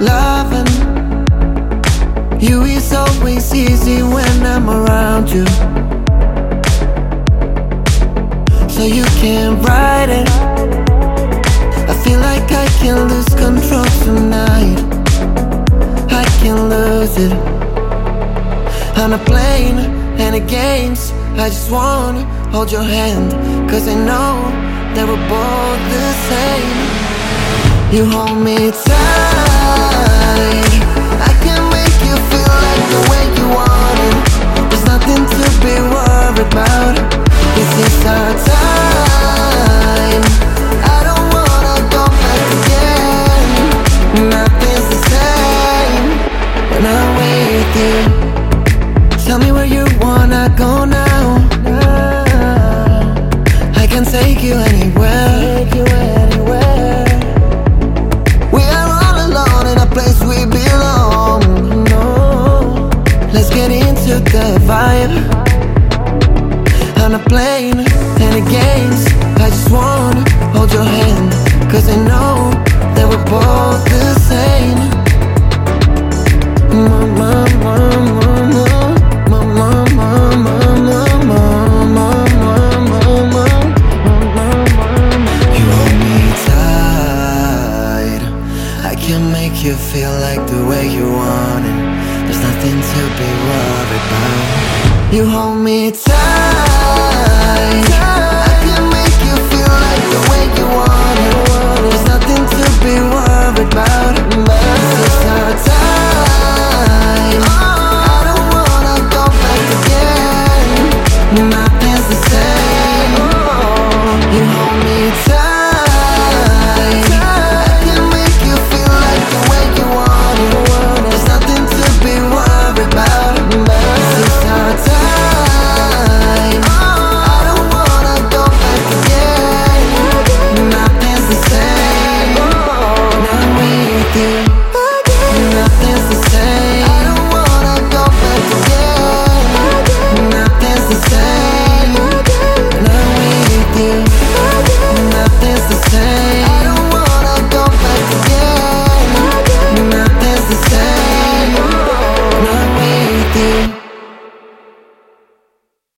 loving you is always easy when I'm around you. So you can ride it. I feel like I can lose control tonight. I can lose it. On a plane and the games, I just wanna hold your hand. Cause I know that we're both the same. You hold me tight. Tell me where you wanna go now. Into the vibe. On a plane and the games, I just wanna hold your hand. Cause I know that we're both the same. Mama, mama, mama, you feel like the way you want it. Nothing to be worried about. You hold me tight.